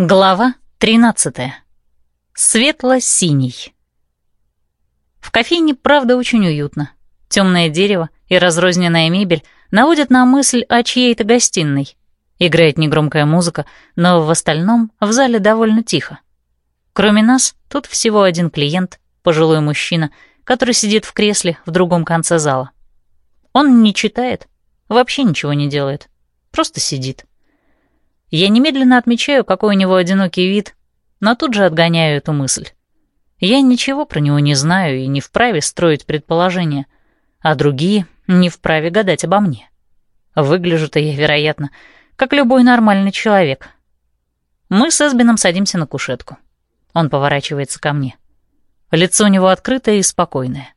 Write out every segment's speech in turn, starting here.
Глава 13. Светло-синий. В кофейне, правда, очень уютно. Темное дерево и разрозненная мебель наводят на мысль о чьей-то гостиной. Играет негромкая музыка, но в остальном в зале довольно тихо. Кроме нас, тут всего один клиент, пожилой мужчина, который сидит в кресле в другом конце зала. Он не читает, вообще ничего не делает, просто сидит. Я немедленно отмечаю, какой у него одинокий вид, но тут же отгоняю эту мысль. Я ничего про него не знаю и не вправе строить предположения, а другие не вправе гадать обо мне. Выгляжу-то я, вероятно, как любой нормальный человек. Мы с Эсбином садимся на кушетку. Он поворачивается ко мне. Лицо у него открытое и спокойное.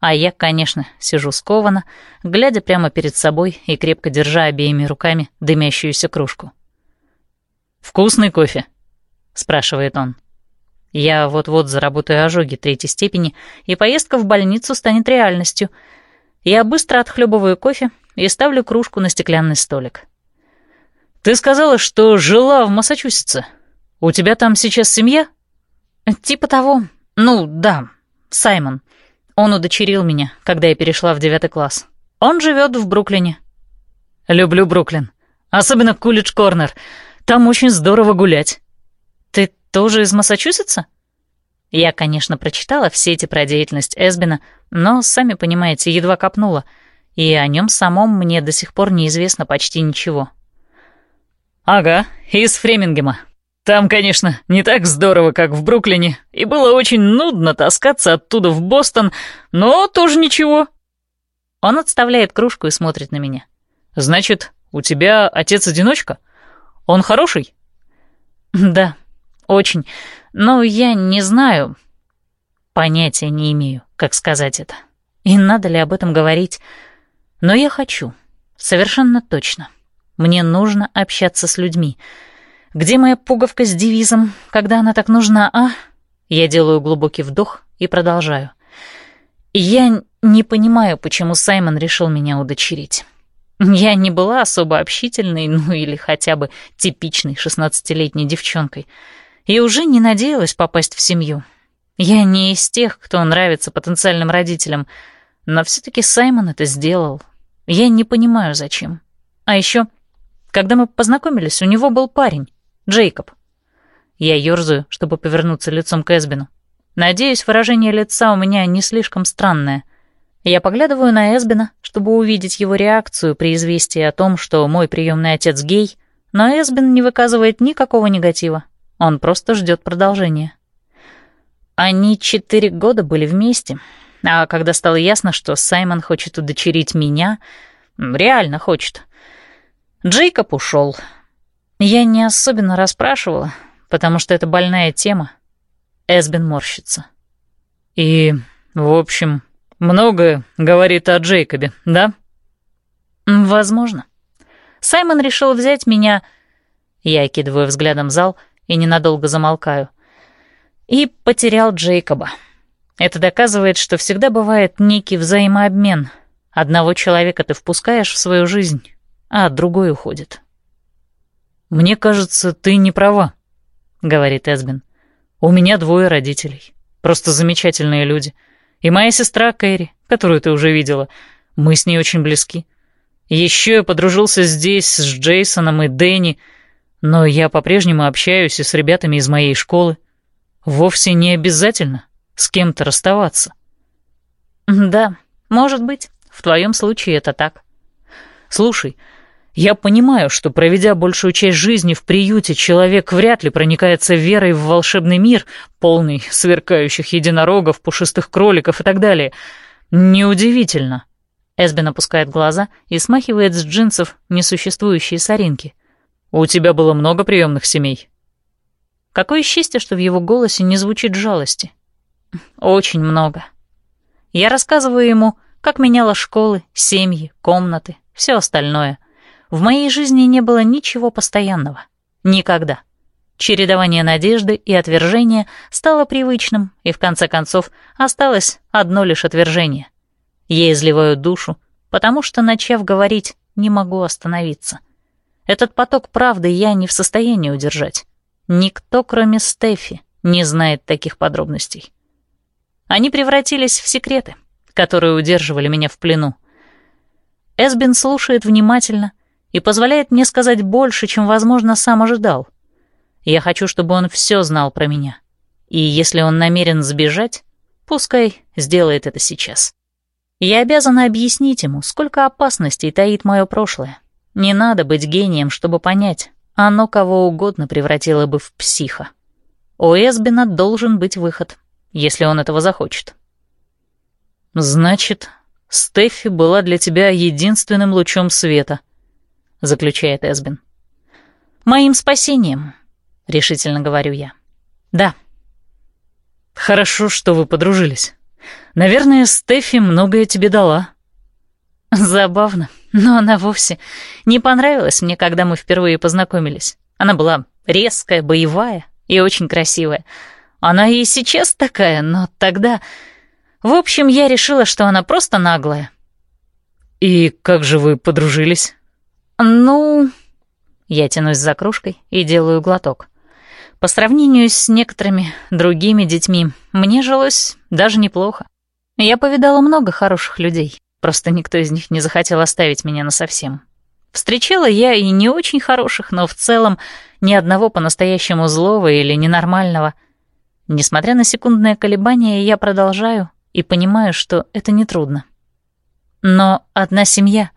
А я, конечно, сижу скованно, глядя прямо перед собой и крепко держа обеими руками дымящуюся кружку. «Вкусный кофе?» — спрашивает он. Я вот-вот заработаю ожоги третьей степени, и поездка в больницу станет реальностью. Я быстро отхлебываю кофе и ставлю кружку на стеклянный столик. «Ты сказала, что жила в Массачусетсе. У тебя там сейчас семья?» «Типа того. Ну, да. Саймон. Он удочерил меня, когда я перешла в девятый класс. Он живет в Бруклине». «Люблю Бруклин. Особенно Кулидж-Корнер. Там очень здорово гулять». «Ты тоже из Массачусетса?» Я, конечно, прочитала все эти про деятельность Эсбина, но, сами понимаете, едва копнула, и о нем самом мне до сих пор неизвестно почти ничего. «Ага, из Фремингема. Там, конечно, не так здорово, как в Бруклине, и было очень нудно таскаться оттуда в Бостон, но тоже ничего». Он отставляет кружку и смотрит на меня. «Значит, у тебя отец-одиночка?» Он хороший?» «Да, очень. Но я не знаю. Понятия не имею, как сказать это. И надо ли об этом говорить. Но я хочу. Совершенно точно. Мне нужно общаться с людьми. Где моя пуговка с девизом, когда она так нужна, а?» Я делаю глубокий вдох и продолжаю. «Я не понимаю, почему Саймон решил меня удочерить». Я не была особо общительной, ну или хотя бы типичной шестнадцатилетней девчонкой, и уже не надеялась попасть в семью. Я не из тех, кто нравится потенциальным родителям, но все-таки Саймон это сделал. Я не понимаю, зачем. А еще, когда мы познакомились, у него был парень, Джейкоб. Я ерзаю, чтобы повернуться лицом к Эсбину. Надеюсь, выражение лица у меня не слишком странное. Я поглядываю на Эсбина, чтобы увидеть его реакцию при известии о том, что мой приемный отец гей, но Эсбин не выказывает никакого негатива. Он просто ждет продолжения. Они четыре года были вместе, а когда стало ясно, что Саймон хочет удочерить меня, реально хочет, Джейкоб ушел. Я не особенно расспрашивала, потому что это больная тема. Эсбин морщится. И, в общем, Многое говорит о Джейкобе, да? Возможно. Саймон решил взять меня... Я окидываю взглядом зал и ненадолго замолкаю. И потерял Джейкоба. Это доказывает, что всегда бывает некий взаимообмен. Одного человека ты впускаешь в свою жизнь, а другой уходит. «Мне кажется, ты не права», — говорит Эсбин. «У меня двое родителей. Просто замечательные люди. И моя сестра Кэрри, которую ты уже видела, мы с ней очень близки. Еще я подружился здесь с Джейсоном и Дэнни, но я по-прежнему общаюсь и с ребятами из моей школы. Вовсе не обязательно с кем-то расставаться. Да, может быть, в твоем случае это так. Слушай, я понимаю, что, проведя большую часть жизни в приюте, человек вряд ли проникается верой в волшебный мир, полный сверкающих единорогов, пушистых кроликов и так далее. Неудивительно. Эсбин опускает глаза и смахивает с джинсов несуществующие соринки. «У тебя было много приемных семей?» Какое счастье, что в его голосе не звучит жалости. «Очень много». Я рассказываю ему, как меняла школы, семьи, комнаты, все остальное — в моей жизни не было ничего постоянного. Никогда. Чередование надежды и отвержения стало привычным, и в конце концов осталось одно лишь отвержение. Я изливаю душу, потому что, начав говорить, не могу остановиться. Этот поток правды я не в состоянии удержать. Никто, кроме Стефи, не знает таких подробностей. Они превратились в секреты, которые удерживали меня в плену. Эсбин слушает внимательно и позволяет мне сказать больше, чем, возможно, сам ожидал. Я хочу, чтобы он все знал про меня. И если он намерен сбежать, пускай сделает это сейчас. Я обязана объяснить ему, сколько опасностей таит мое прошлое. Не надо быть гением, чтобы понять, оно кого угодно превратило бы в психа. У Эсбина должен быть выход, если он этого захочет. «Значит, Стеффи была для тебя единственным лучом света», — заключает Эсбин. «Моим спасением», — решительно говорю я. «Да». «Хорошо, что вы подружились». Наверное, Стефи многое тебе дала». Забавно, но она вовсе не понравилась мне, когда мы впервые познакомились. Она была резкая, боевая и очень красивая. Она и сейчас такая, но тогда... В общем, я решила, что она просто наглая. «И как же вы подружились?» «Ну...» Я тянусь за кружкой и делаю глоток. По сравнению с некоторыми другими детьми, мне жилось даже неплохо. Я повидала много хороших людей, просто никто из них не захотел оставить меня насовсем. Встречала я и не очень хороших, но в целом ни одного по-настоящему злого или ненормального. Несмотря на секундное колебание, я продолжаю и понимаю, что это нетрудно. Но одна семья,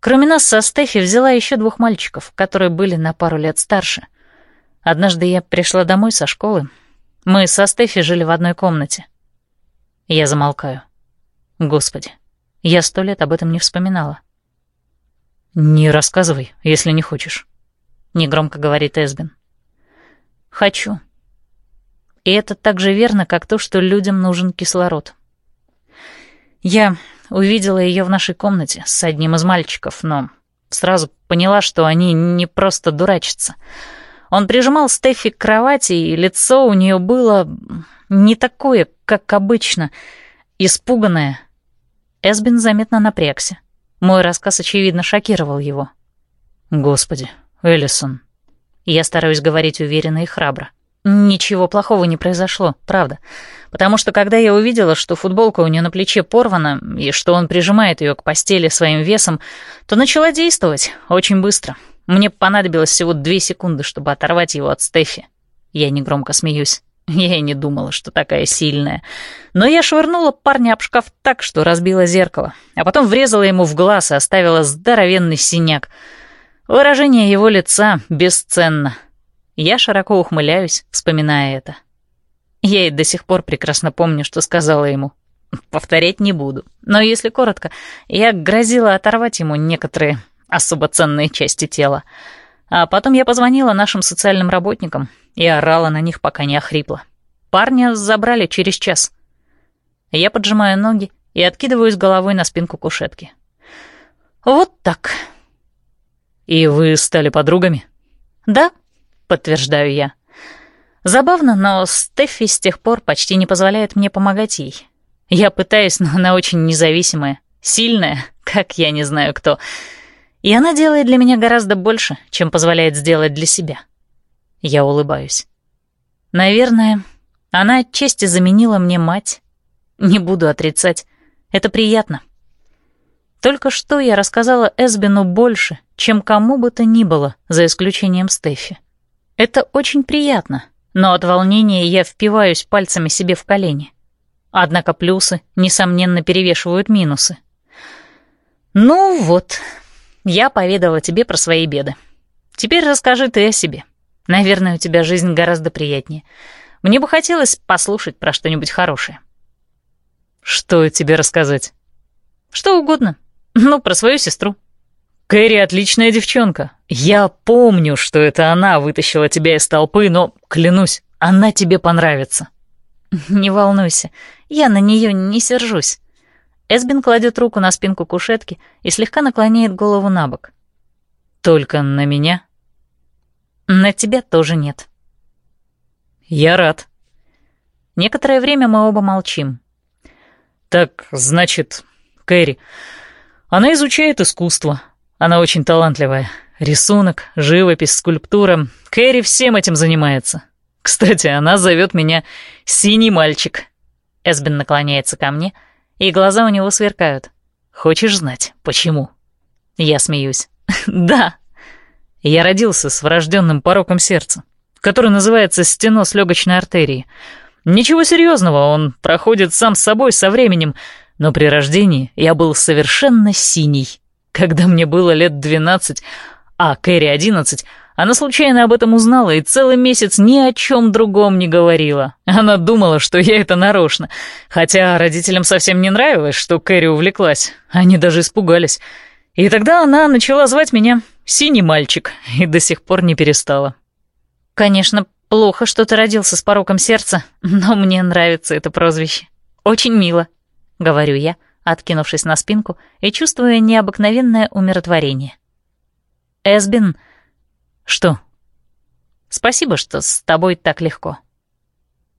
кроме нас со Стефи, взяла еще двух мальчиков, которые были на пару лет старше — Однажды я пришла домой со школы. Мы со Стефи жили в одной комнате. Я замолкаю. Господи, я сто лет об этом не вспоминала. «Не рассказывай, если не хочешь», — негромко говорит Эсбин. «Хочу. И это так же верно, как то, что людям нужен кислород. Я увидела ее в нашей комнате с одним из мальчиков, но сразу поняла, что они не просто дурачатся — он прижимал Стефи к кровати, и лицо у нее было не такое, как обычно, испуганное. Эсбин заметно напрягся. Мой рассказ, очевидно, шокировал его. «Господи, Эллисон». Я стараюсь говорить уверенно и храбро. Ничего плохого не произошло, правда. Потому что когда я увидела, что футболка у нее на плече порвана, и что он прижимает ее к постели своим весом, то начала действовать очень быстро. Мне понадобилось всего две секунды, чтобы оторвать его от Стефи. Я негромко смеюсь. Я и не думала, что такая сильная. Но я швырнула парня об шкаф так, что разбила зеркало, а потом врезала ему в глаз и оставила здоровенный синяк. Выражение его лица бесценно. Я широко ухмыляюсь, вспоминая это. Я и до сих пор прекрасно помню, что сказала ему. Повторять не буду. Но если коротко, я грозила оторвать ему некоторые особо ценные части тела. А потом я позвонила нашим социальным работникам и орала на них, пока не охрипла. Парня забрали через час. Я поджимаю ноги и откидываюсь головой на спинку кушетки. Вот так. «И вы стали подругами?» «Да», — подтверждаю я. Забавно, но Стеффи с тех пор почти не позволяет мне помогать ей. Я пытаюсь, но она очень независимая, сильная, как я не знаю кто — и она делает для меня гораздо больше, чем позволяет сделать для себя. Я улыбаюсь. Наверное, она отчасти заменила мне мать. Не буду отрицать. Это приятно. Только что я рассказала Эсбину больше, чем кому бы то ни было, за исключением Стефи. Это очень приятно, но от волнения я впиваюсь пальцами себе в колени. Однако плюсы, несомненно, перевешивают минусы. Ну вот, я поведала тебе про свои беды. Теперь расскажи ты о себе. Наверное, у тебя жизнь гораздо приятнее. Мне бы хотелось послушать про что-нибудь хорошее. Что тебе рассказать? Что угодно. Ну, про свою сестру. Кэрри отличная девчонка. Я помню, что это она вытащила тебя из толпы, но, клянусь, она тебе понравится. Не волнуйся, я на нее не сержусь. Эсбин кладет руку на спинку кушетки и слегка наклоняет голову на бок. «Только на меня?» «На тебя тоже нет». «Я рад». Некоторое время мы оба молчим. «Так, значит, Кэрри, она изучает искусство. Она очень талантливая. Рисунок, живопись, скульптура. Кэрри всем этим занимается. Кстати, она зовет меня «синий мальчик». Эсбин наклоняется ко мне, и глаза у него сверкают. Хочешь знать, почему? Я смеюсь. Да. Я родился с врожденным пороком сердца, который называется стеноз легочной артерии. Ничего серьезного, он проходит сам собой со временем, но при рождении я был совершенно синий. Когда мне было лет двенадцать, а Кэрри одиннадцать, она случайно об этом узнала и целый месяц ни о чем другом не говорила. Она думала, что я это нарочно. Хотя родителям совсем не нравилось, что Кэрри увлеклась. Они даже испугались. И тогда она начала звать меня «Синий мальчик» и до сих пор не перестала. Конечно, плохо, что ты родился с пороком сердца, но мне нравится это прозвище. Очень мило, — говорю я, откинувшись на спинку и чувствуя необыкновенное умиротворение. Эсбин «Что?» «Спасибо, что с тобой так легко».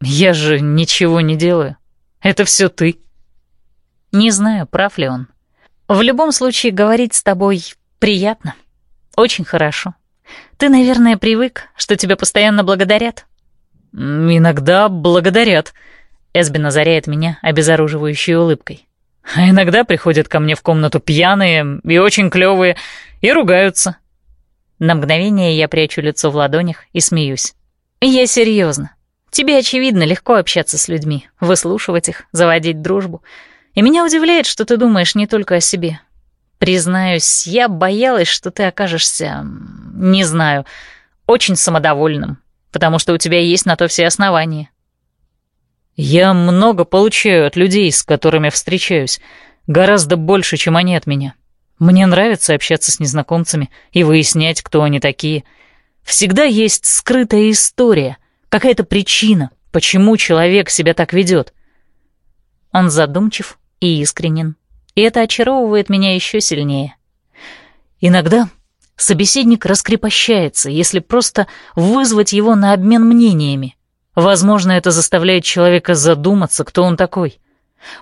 «Я же ничего не делаю. Это все ты». Не знаю, прав ли он. В любом случае, говорить с тобой приятно. Очень хорошо. Ты, наверное, привык, что тебя постоянно благодарят. «Иногда благодарят», — Эсбин озаряет меня обезоруживающей улыбкой. «А иногда приходят ко мне в комнату пьяные и очень клёвые и ругаются. На мгновение я прячу лицо в ладонях и смеюсь. Я серьезно. Тебе, очевидно, легко общаться с людьми, выслушивать их, заводить дружбу. И меня удивляет, что ты думаешь не только о себе. Признаюсь, я боялась, что ты окажешься, не знаю, очень самодовольным, потому что у тебя есть на то все основания. Я много получаю от людей, с которыми встречаюсь, гораздо больше, чем они от меня. Мне нравится общаться с незнакомцами и выяснять, кто они такие. Всегда есть скрытая история, какая-то причина, почему человек себя так ведет. Он задумчив и искренен, и это очаровывает меня еще сильнее. Иногда собеседник раскрепощается, если просто вызвать его на обмен мнениями. Возможно, это заставляет человека задуматься, кто он такой.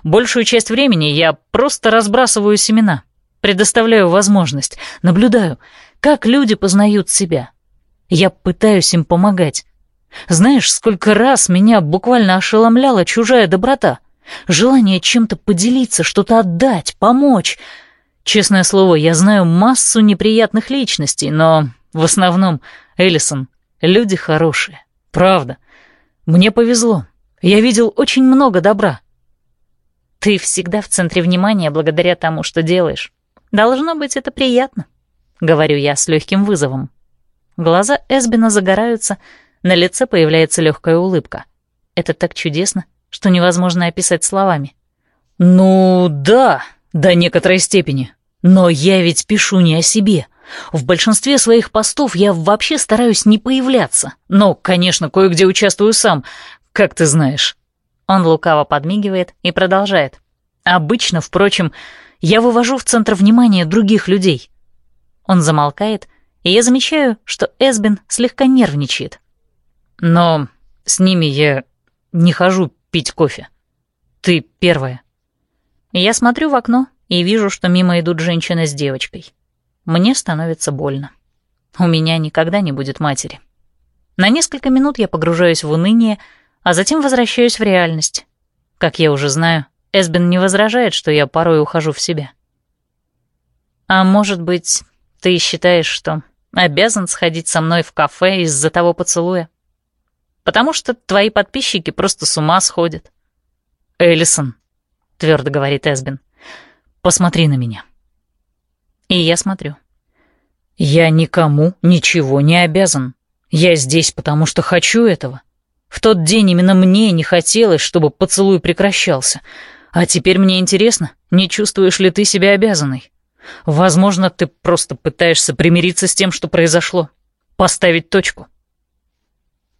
Большую часть времени я просто разбрасываю семена — Предоставляю возможность, наблюдаю, как люди познают себя. Я пытаюсь им помогать. Знаешь, сколько раз меня буквально ошеломляла чужая доброта, желание чем-то поделиться, что-то отдать, помочь. Честное слово, я знаю массу неприятных личностей, но в основном, Эллисон, люди хорошие. Правда. Мне повезло. Я видел очень много добра. Ты всегда в центре внимания благодаря тому, что делаешь. Должно быть, это приятно, говорю я с легким вызовом. Глаза Эсбина загораются, на лице появляется легкая улыбка. Это так чудесно, что невозможно описать словами. «Ну да, до некоторой степени. Но я ведь пишу не о себе. В большинстве своих постов я вообще стараюсь не появляться. Но, конечно, кое-где участвую сам, как ты знаешь». Он лукаво подмигивает и продолжает. «Обычно, впрочем, я вывожу в центр внимания других людей. Он замолкает, и я замечаю, что Эсбин слегка нервничает. Но с ними я не хожу пить кофе. Ты первая. Я смотрю в окно и вижу, что мимо идут женщины с девочкой. Мне становится больно. У меня никогда не будет матери. На несколько минут я погружаюсь в уныние, а затем возвращаюсь в реальность. Как я уже знаю, Эсбин не возражает, что я порой ухожу в себя. А может быть, ты считаешь, что обязан сходить со мной в кафе из-за того поцелуя? Потому что твои подписчики просто с ума сходят. Эллисон, твердо говорит Эсбин, посмотри на меня. И я смотрю. Я никому ничего не обязан. Я здесь, потому что хочу этого. В тот день именно мне не хотелось, чтобы поцелуй прекращался — а теперь мне интересно, не чувствуешь ли ты себя обязанной? Возможно, ты просто пытаешься примириться с тем, что произошло. Поставить точку.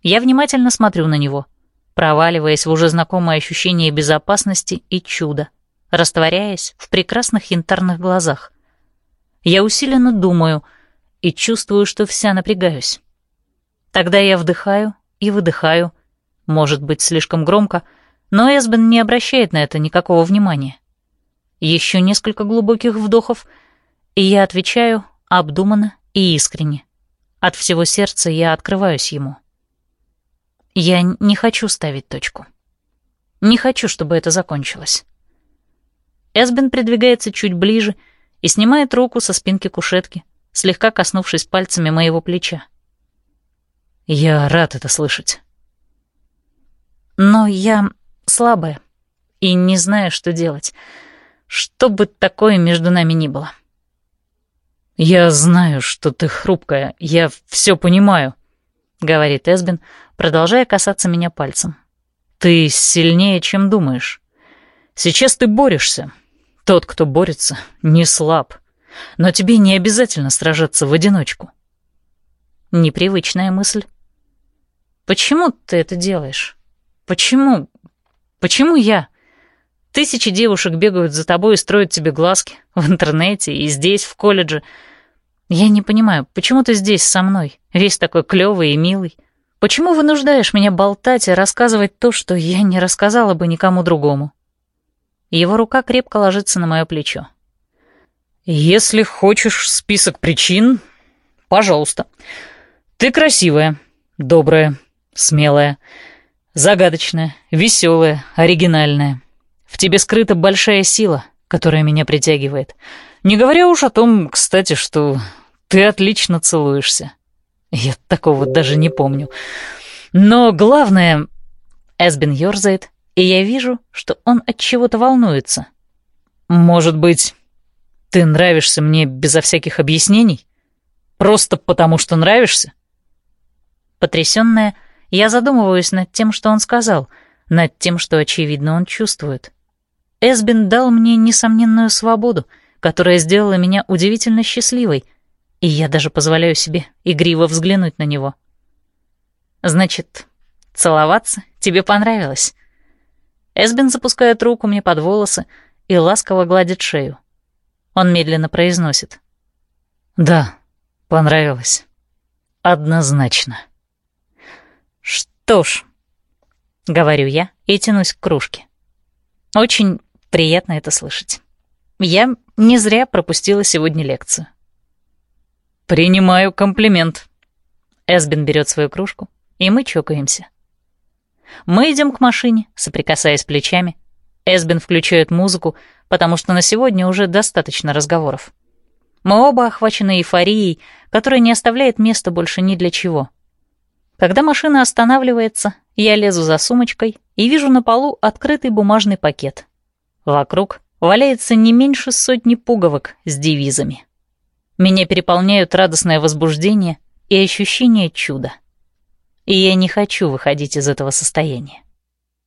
Я внимательно смотрю на него, проваливаясь в уже знакомое ощущение безопасности и чуда, растворяясь в прекрасных янтарных глазах. Я усиленно думаю и чувствую, что вся напрягаюсь. Тогда я вдыхаю и выдыхаю, может быть, слишком громко, но Эсбен не обращает на это никакого внимания. Еще несколько глубоких вдохов, и я отвечаю обдуманно и искренне. От всего сердца я открываюсь ему. Я не хочу ставить точку. Не хочу, чтобы это закончилось. Эсбин придвигается чуть ближе и снимает руку со спинки кушетки, слегка коснувшись пальцами моего плеча. Я рад это слышать. Но я слабая и не знаю, что делать, что бы такое между нами ни было. «Я знаю, что ты хрупкая, я все понимаю», — говорит Эсбин, продолжая касаться меня пальцем. «Ты сильнее, чем думаешь. Сейчас ты борешься. Тот, кто борется, не слаб. Но тебе не обязательно сражаться в одиночку». Непривычная мысль. «Почему ты это делаешь? Почему? Почему я?» Тысячи девушек бегают за тобой и строят тебе глазки в интернете и здесь, в колледже. Я не понимаю, почему ты здесь со мной, весь такой клёвый и милый? Почему вынуждаешь меня болтать и рассказывать то, что я не рассказала бы никому другому? Его рука крепко ложится на мое плечо. Если хочешь список причин, пожалуйста. Ты красивая, добрая, смелая, загадочная, веселая, оригинальная. В тебе скрыта большая сила, которая меня притягивает. Не говоря уж о том, кстати, что ты отлично целуешься. Я такого даже не помню. Но главное... Эсбин ёрзает, и я вижу, что он от чего-то волнуется. Может быть, ты нравишься мне безо всяких объяснений? Просто потому, что нравишься? Потрясённая, я задумываюсь над тем, что он сказал, над тем, что, очевидно, он чувствует. Эсбин дал мне несомненную свободу, которая сделала меня удивительно счастливой, и я даже позволяю себе игриво взглянуть на него. «Значит, целоваться тебе понравилось?» Эсбин запускает руку мне под волосы и ласково гладит шею. Он медленно произносит. «Да, понравилось. Однозначно». «Что ж», — говорю я и тянусь к кружке. «Очень Приятно это слышать. Я не зря пропустила сегодня лекцию. «Принимаю комплимент». Эсбин берет свою кружку, и мы чокаемся. Мы идем к машине, соприкасаясь плечами. Эсбин включает музыку, потому что на сегодня уже достаточно разговоров. Мы оба охвачены эйфорией, которая не оставляет места больше ни для чего. Когда машина останавливается, я лезу за сумочкой и вижу на полу открытый бумажный пакет. Вокруг валяется не меньше сотни пуговок с девизами. Меня переполняют радостное возбуждение и ощущение чуда. И я не хочу выходить из этого состояния.